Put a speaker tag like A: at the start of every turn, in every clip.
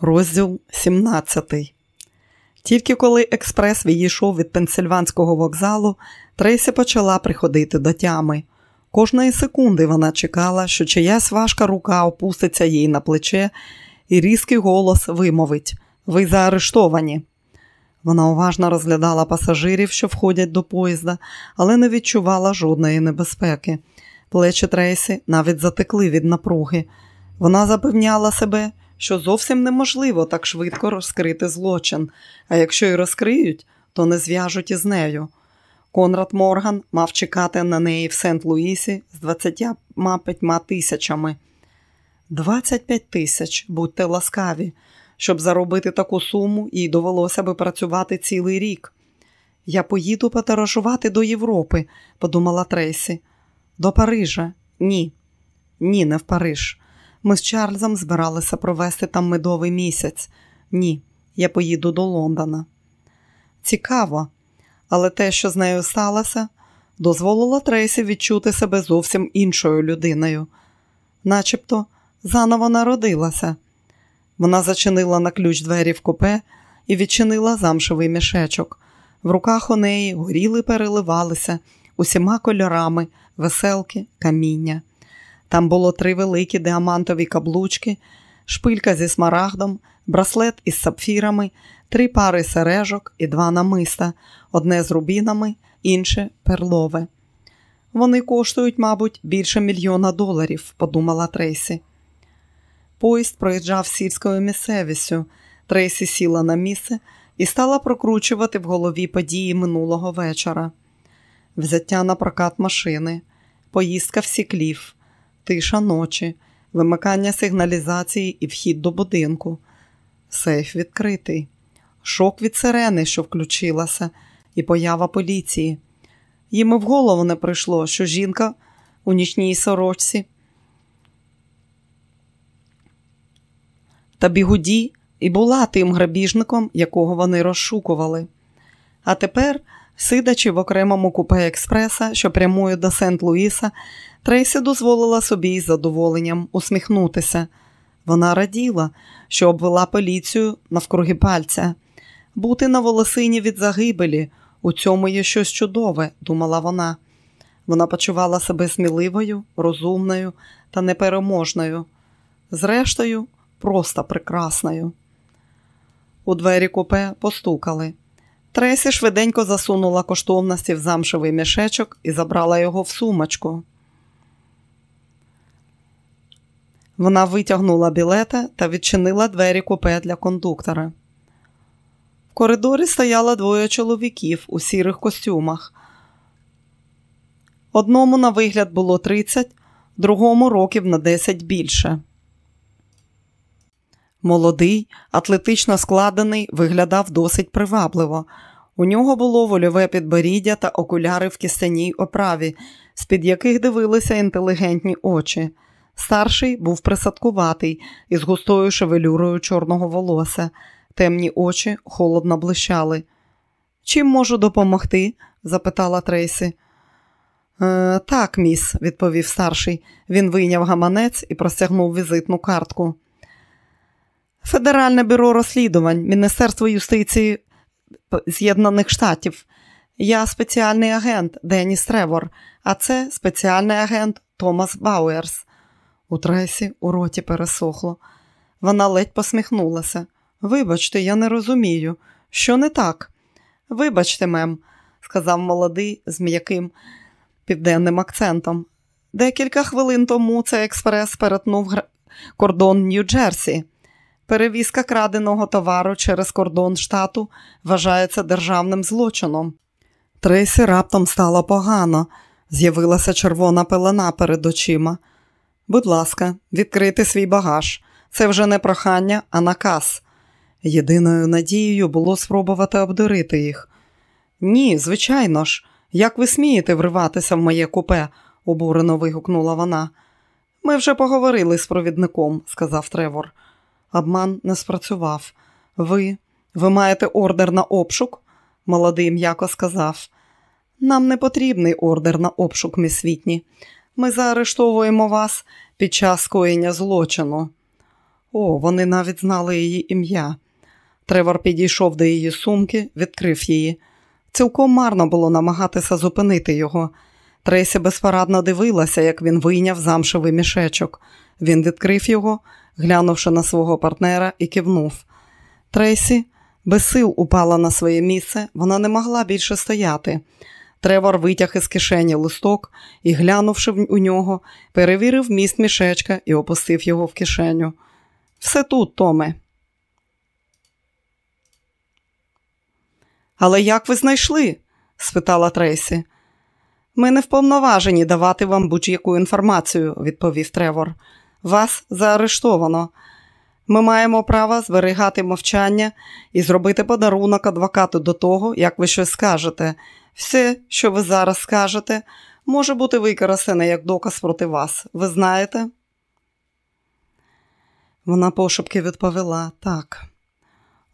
A: Розділ 17 Тільки коли експрес відійшов від пенсильванського вокзалу, Трейсі почала приходити до тями. Кожної секунди вона чекала, що чиясь важка рука опуститься їй на плече, і різкий голос вимовить Ви заарештовані. Вона уважно розглядала пасажирів, що входять до поїзда, але не відчувала жодної небезпеки. Плечі Трейсі навіть затекли від напруги. Вона запевняла себе, що зовсім неможливо так швидко розкрити злочин, а якщо й розкриють, то не зв'яжуть із нею. Конрад Морган мав чекати на неї в Сент-Луїсі з 25 тисячами. 25 тисяч, будьте ласкаві. Щоб заробити таку суму, їй довелося би працювати цілий рік. Я поїду подорожувати до Європи, подумала Трейсі. До Парижа? Ні. Ні, не в Париж. Ми з Чарльзом збиралися провести там медовий місяць. Ні, я поїду до Лондона. Цікаво, але те, що з нею сталося, дозволило Трейсі відчути себе зовсім іншою людиною, начебто заново народилася. Вона зачинила на ключ двері в купе і відчинила замшевий мішечок. В руках у неї горіли переливалися усіма кольорами, веселки, каміння. Там було три великі діамантові каблучки, шпилька зі смарагдом, браслет із сапфірами, три пари сережок і два намиста, одне з рубінами, інше перлове. Вони коштують, мабуть, більше мільйона доларів, подумала Трейсі. Поїзд проїжджав сільською місцевістю. Трейсі сіла на місце і стала прокручувати в голові події минулого вечора. Взяття на прокат машини, поїздка в Сіклів, тиша ночі, вимикання сигналізації і вхід до будинку. Сейф відкритий, шок від сирени, що включилася, і поява поліції. Їм і в голову не прийшло, що жінка у нічній сорочці та бігуді і була тим грабіжником, якого вони розшукували. А тепер, сидячи в окремому купе експреса, що прямує до Сент-Луїса, Трейсі дозволила собі із задоволенням усміхнутися. Вона раділа, що обвела поліцію навкруги пальця. Бути на волосині від загибелі, у цьому є щось чудове, думала вона. Вона почувала себе сміливою, розумною та непереможною. Зрештою, просто прекрасною. У двері купе постукали. Тресі швиденько засунула коштовності в замшевий мішечок і забрала його в сумочку. Вона витягнула білета та відчинила двері купе для кондуктора. В коридорі стояло двоє чоловіків у сірих костюмах. Одному на вигляд було 30, другому років на 10 більше. Молодий, атлетично складений, виглядав досить привабливо. У нього було вольове підборіддя та окуляри в кистяній оправі, з-під яких дивилися інтелігентні очі. Старший був присадкуватий із густою шевелюрою чорного волосся. Темні очі холодно блищали. Чим можу допомогти? запитала Трейсі. «Е, Так, міс, відповів старший. Він вийняв гаманець і простягнув візитну картку. Федеральне бюро розслідувань, Міністерство юстиції З'єднаних Штатів. Я спеціальний агент Деніс Тревор, а це спеціальний агент Томас Бауерс. У Тресі у роті пересохло. Вона ледь посміхнулася. Вибачте, я не розумію. Що не так? Вибачте, мем, сказав молодий з м'яким південним акцентом. Декілька хвилин тому цей експрес перетнув кордон Нью-Джерсі. Перевізка краденого товару через кордон штату вважається державним злочином. Трейсі раптом стало погано, з'явилася червона пелена перед очима. Будь ласка, відкрити свій багаж. Це вже не прохання, а наказ. Єдиною надією було спробувати обдурити їх. Ні, звичайно ж, як ви смієте вриватися в моє купе, обурено вигукнула вона. Ми вже поговорили з провідником, сказав Тревор. Обман не спрацював. Ви ви маєте ордер на обшук? Молодий м'яко сказав. Нам не потрібний ордер на обшук, міс Вітні. Ми заарештовуємо вас під час скоєння злочину. О, вони навіть знали її ім'я. Тревор підійшов до її сумки, відкрив її. Цілком марно було намагатися зупинити його. Трейсі безпорадно дивилася, як він вийняв замшевий мішечок. Він відкрив його, глянувши на свого партнера, і кивнув. Трейсі без сил упала на своє місце, вона не могла більше стояти. Тревор витяг із кишені листок і, глянувши у нього, перевірив міст мішечка і опустив його в кишеню. Все тут, Томе. Але як ви знайшли? спитала Трейсі. Ми не вповноважені давати вам будь-яку інформацію, відповів Тревор. Вас заарештовано. Ми маємо право зберігати мовчання і зробити подарунок адвокату до того, як ви щось скажете. Все, що ви зараз скажете, може бути використане як доказ проти вас. Ви знаєте? Вона пошепки відповіла так.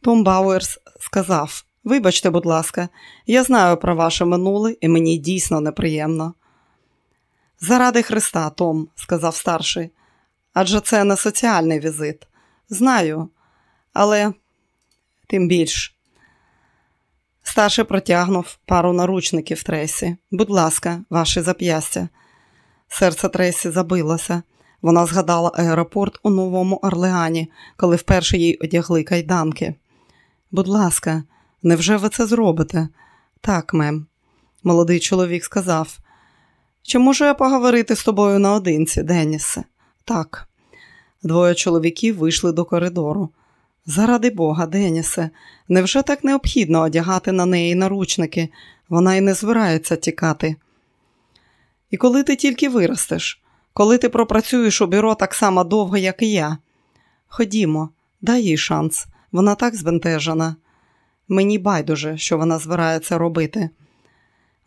A: Том Бауерс сказав: Вибачте, будь ласка, я знаю про ваше минуле і мені дійсно неприємно. Заради Христа, Том, сказав старший, адже це не соціальний візит. Знаю, але тим більш. Старший протягнув пару наручників Тресі. Будь ласка, ваше зап'ястя. Серце Тресі забилося. Вона згадала аеропорт у Новому Орлеані, коли вперше їй одягли кайданки. Будь ласка, невже ви це зробите? Так, мем. Молодий чоловік сказав. Чи можу я поговорити з тобою наодинці, Денісе? Так. Двоє чоловіків вийшли до коридору. Заради Бога, Денісе, невже так необхідно одягати на неї наручники? Вона й не збирається тікати. І коли ти тільки виростеш, коли ти пропрацюєш у бюро так само довго, як і я. Ходімо, дай їй шанс, вона так збентежена. Мені байдуже, що вона збирається робити.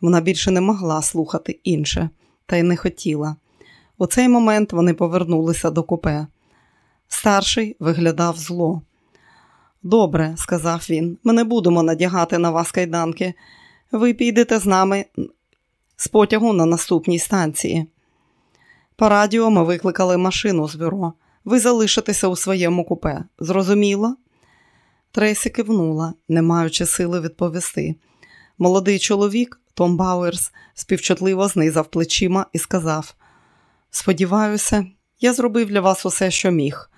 A: Вона більше не могла слухати інше, та й не хотіла. У цей момент вони повернулися до купе. Старший виглядав зло. Добре, сказав він, ми не будемо надягати на вас кайданки. Ви підете з нами з потягу на наступній станції. По радіо ми викликали машину з бюро. Ви залишитеся у своєму купе. Зрозуміло? Трейсі кивнула, не маючи сили відповісти. Молодий чоловік, Том Бауерс, співчутливо знизав плечима і сказав: Сподіваюся, я зробив для вас усе, що міг.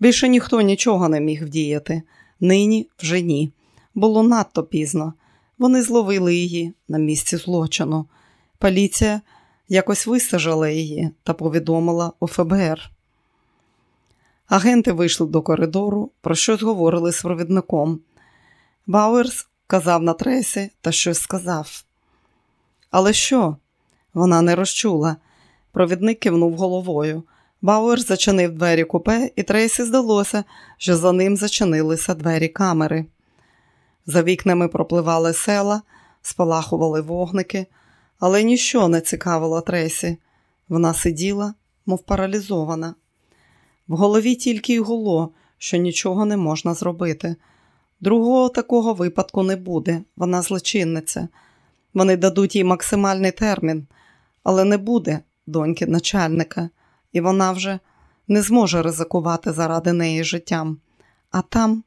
A: Більше ніхто нічого не міг вдіяти. Нині вже ні. Було надто пізно. Вони зловили її на місці злочину. Поліція якось вистежила її та повідомила у ФБР. Агенти вийшли до коридору, про щось говорили з провідником. Бауерс казав на тресі та щось сказав. Але що? Вона не розчула. Провідник кивнув головою. Бауер зачинив двері купе, і Трейсі здалося, що за ним зачинилися двері камери. За вікнами пропливали села, спалахували вогники, але ніщо не цікавило Трейсі. Вона сиділа, мов паралізована. В голові тільки й гуло, що нічого не можна зробити. Другого такого випадку не буде, вона злочинниця. Вони дадуть їй максимальний термін, але не буде доньки начальника і вона вже не зможе ризикувати заради неї життям. А там,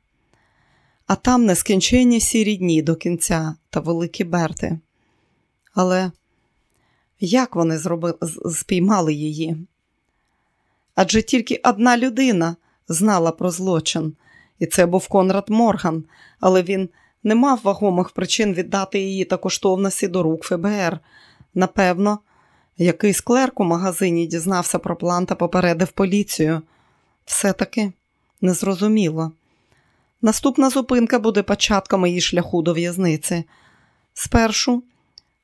A: а там нескінченні сірі дні до кінця та великі берти. Але як вони зробили, спіймали її? Адже тільки одна людина знала про злочин, і це був Конрад Морган, але він не мав вагомих причин віддати її та коштовності до рук ФБР. Напевно, Якийсь клерк у магазині дізнався про план та попередив поліцію. Все-таки незрозуміло. Наступна зупинка буде початком її шляху до в'язниці. Спершу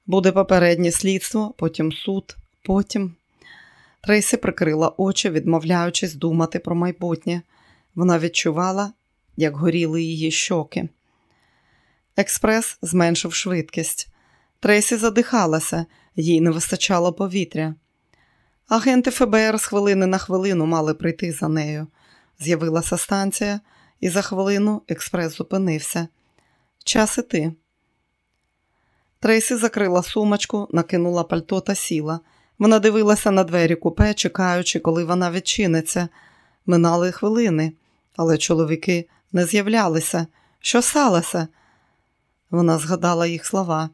A: буде попереднє слідство, потім суд, потім. Трейсі прикрила очі, відмовляючись думати про майбутнє. Вона відчувала, як горіли її щоки. Експрес зменшив швидкість. Трейсі задихалася їй не вистачало повітря. Агенти ФБР з хвилини на хвилину мали прийти за нею. З'явилася станція, і за хвилину експрес зупинився. Час іти. Трейсі закрила сумочку, накинула пальто та сіла. Вона дивилася на двері купе, чекаючи, коли вона відчиниться. Минали хвилини. але чоловіки не з'являлися. Що сталося? Вона згадала їх слова.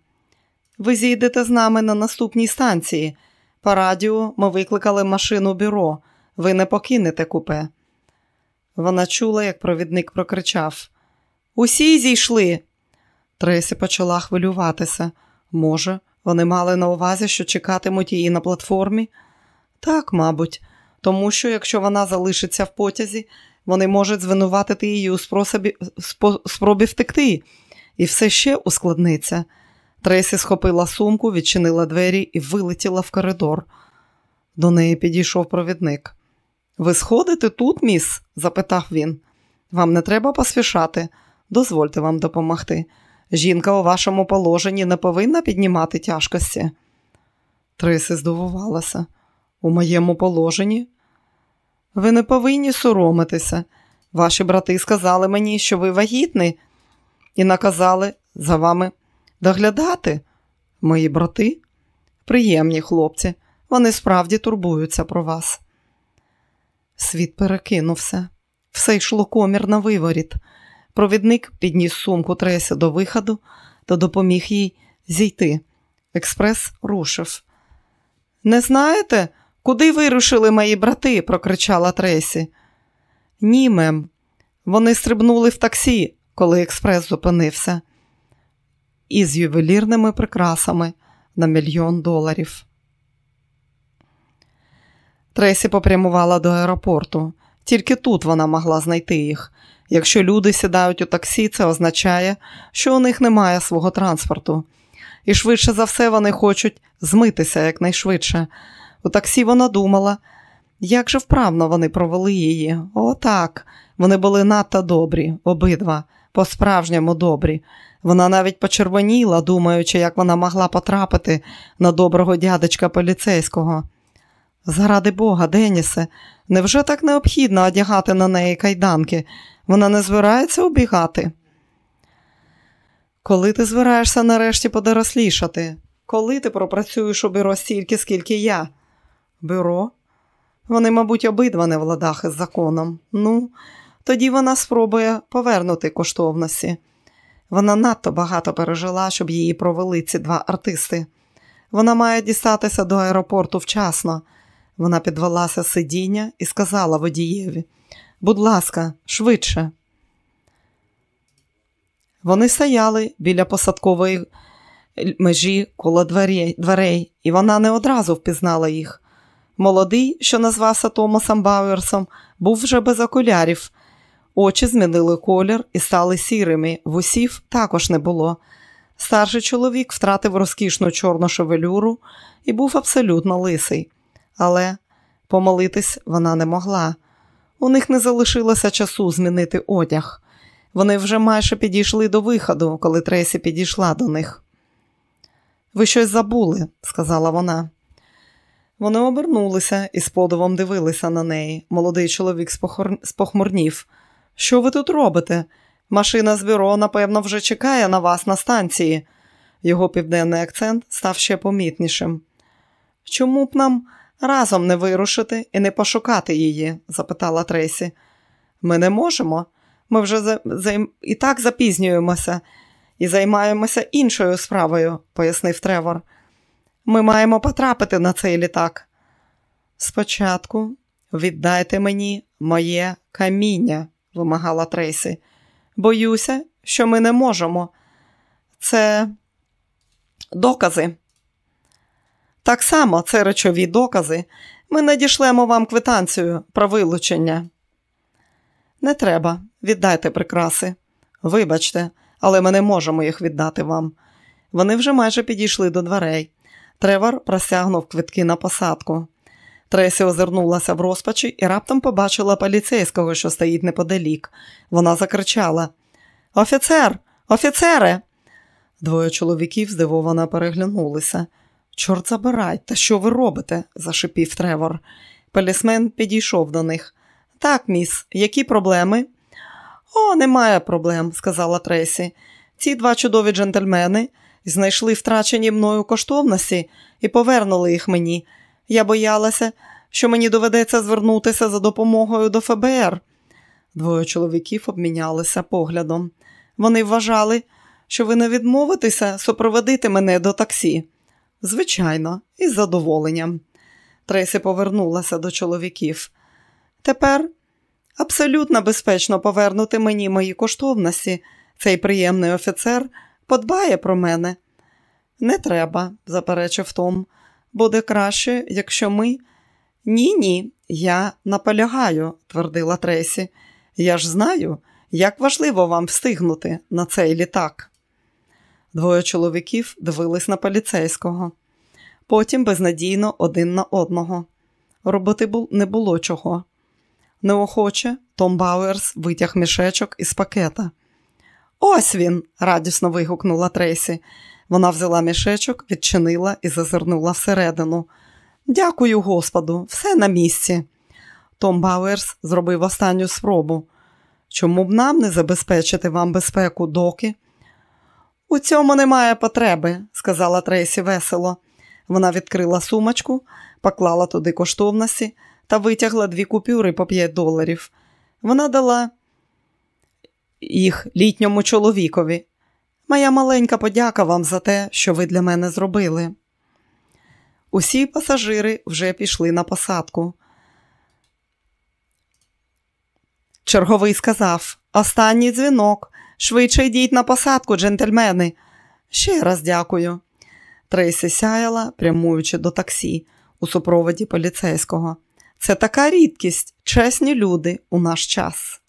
A: Ви зійдете з нами на наступній станції. По радіо ми викликали машину бюро. Ви не покинете купе. Вона чула, як провідник прокричав: Усі зійшли. Тресі почала хвилюватися. Може, вони мали на увазі, що чекатимуть її на платформі? Так, мабуть, тому що якщо вона залишиться в потязі, вони можуть звинуватити її у спробі, втекти, і все ще ускладниться. Тресі схопила сумку, відчинила двері і вилетіла в коридор. До неї підійшов провідник. Ви сходите тут, міс? запитав він. Вам не треба поспішати. Дозвольте вам допомогти. Жінка у вашому положенні не повинна піднімати тяжкості. Тресі здивувалася. У моєму положенні? Ви не повинні соромитися. Ваші брати сказали мені, що ви вагітні, і наказали за вами доглядати. Мої брати приємні хлопці, вони справді турбуються про вас. Світ перекинувся, все йшло комір на виворіт. Провідник підніс сумку Тресі до виходу та допоміг їй зійти. Експрес рушив. Не знаєте, куди вирушили мої брати? прокричала Тресі. Ні, мем. Вони стрибнули в таксі, коли експрес зупинився, із ювелірними прикрасами на мільйон доларів. Тресі попрямувала до аеропорту. Тільки тут вона могла знайти їх. Якщо люди сідають у таксі, це означає, що у них немає свого транспорту. І швидше за все вони хочуть змитися якнайшвидше. У таксі вона думала, як же вправно вони провели її. О, так, вони були надто добрі, обидва, по-справжньому добрі. Вона навіть почервоніла, думаючи, як вона могла потрапити на доброго дядечка поліцейського. Заради Бога, Денісе, невже так необхідно одягати на неї кайданки? Вона не збирається убігати. Коли ти збираєшся нарешті подорослішати? Коли ти пропрацюєш у бюро стільки, скільки я? Бюро? Вони, мабуть, обидва не в ладах із законом. Ну, тоді вона спробує повернути коштовності. Вона надто багато пережила, щоб її провели ці два артисти. Вона має дістатися до аеропорту вчасно. Вона підвелася сидіння і сказала водієві: Будь ласка, швидше. Вони стояли біля посадкової межі коло дверей, і вона не одразу впізнала їх. Молодий, що назвався Томасом Бауерсом, був вже без окулярів. Очі змінили колір і стали сірими, вусів також не було. Старший чоловік втратив розкішну чорну шевелюру і був абсолютно лисий. Але помолитись вона не могла. У них не залишилося часу змінити одяг. Вони вже майже підійшли до виходу, коли Тресі підійшла до них. Ви щось забули, сказала вона. Вони обернулися і з подивом дивилися на неї. Молодий чоловік спохмурнів. Що ви тут робите? Машина з бюро, напевно, вже чекає на вас на станції. Його південний акцент став ще помітнішим. Чому б нам разом не вирушити і не пошукати її? запитала Тресі. Ми не можемо. Ми вже за... За... і так запізнюємося і займаємося іншою справою, пояснив Тревор. Ми маємо потрапити на цей літак. Спочатку віддайте мені моє каміння, вимагала Трейсі. Боюся, що ми не можемо. Це докази. Так само це речові докази. Ми надішлемо вам квитанцію про вилучення. Не треба, віддайте прикраси. Вибачте, але ми не можемо їх віддати вам. Вони вже майже підійшли до дверей. Тревор простягнув квитки на посадку. Тресі озирнулася в розпачі і раптом побачила поліцейського, що стоїть неподалік. Вона закричала: Офіцер, офіцере! Двоє чоловіків здивовано переглянулися. Чорт забирай, та що ви робите? зашипів Тревор. Полісмен підійшов до них. Так, міс, які проблеми? О, немає проблем, сказала Тресі. Ці два чудові джентльмени знайшли втрачені мною коштовності і повернули їх мені. Я боялася, що мені доведеться звернутися за допомогою до ФБР. Двоє чоловіків обмінялися поглядом. Вони вважали, що ви не відмовитеся супроводити мене до таксі. Звичайно, із задоволенням. Трейсі повернулася до чоловіків. Тепер абсолютно безпечно повернути мені мої коштовності. Цей приємний офіцер подбає про мене. Не треба, заперечив Том. Буде краще, якщо ми. Ні, ні, я наполягаю, твердила Тресі. Я ж знаю, як важливо вам встигнути на цей літак. Двоє чоловіків дивились на поліцейського, потім безнадійно один на одного. Робити не було чого. Неохоче Том Бауерс витяг мішечок із пакета. Ось він, радісно вигукнула Трейсі. Вона взяла мішечок, відчинила і зазирнула всередину. Дякую, Господу, все на місці. Том Бауерс зробив останню спробу. Чому б нам не забезпечити вам безпеку, доки? У цьому немає потреби, сказала Трейсі весело. Вона відкрила сумочку, поклала туди коштовності та витягла дві купюри по 5 доларів. Вона дала їх літньому чоловікові. Моя маленька подяка вам за те, що ви для мене зробили. Усі пасажири вже пішли на посадку. Черговий сказав Останній дзвінок. Швидше йдіть на посадку, джентльмени. Ще раз дякую. Трейсі сяяла, прямуючи до таксі у супроводі поліцейського. Це така рідкість, чесні люди у наш час.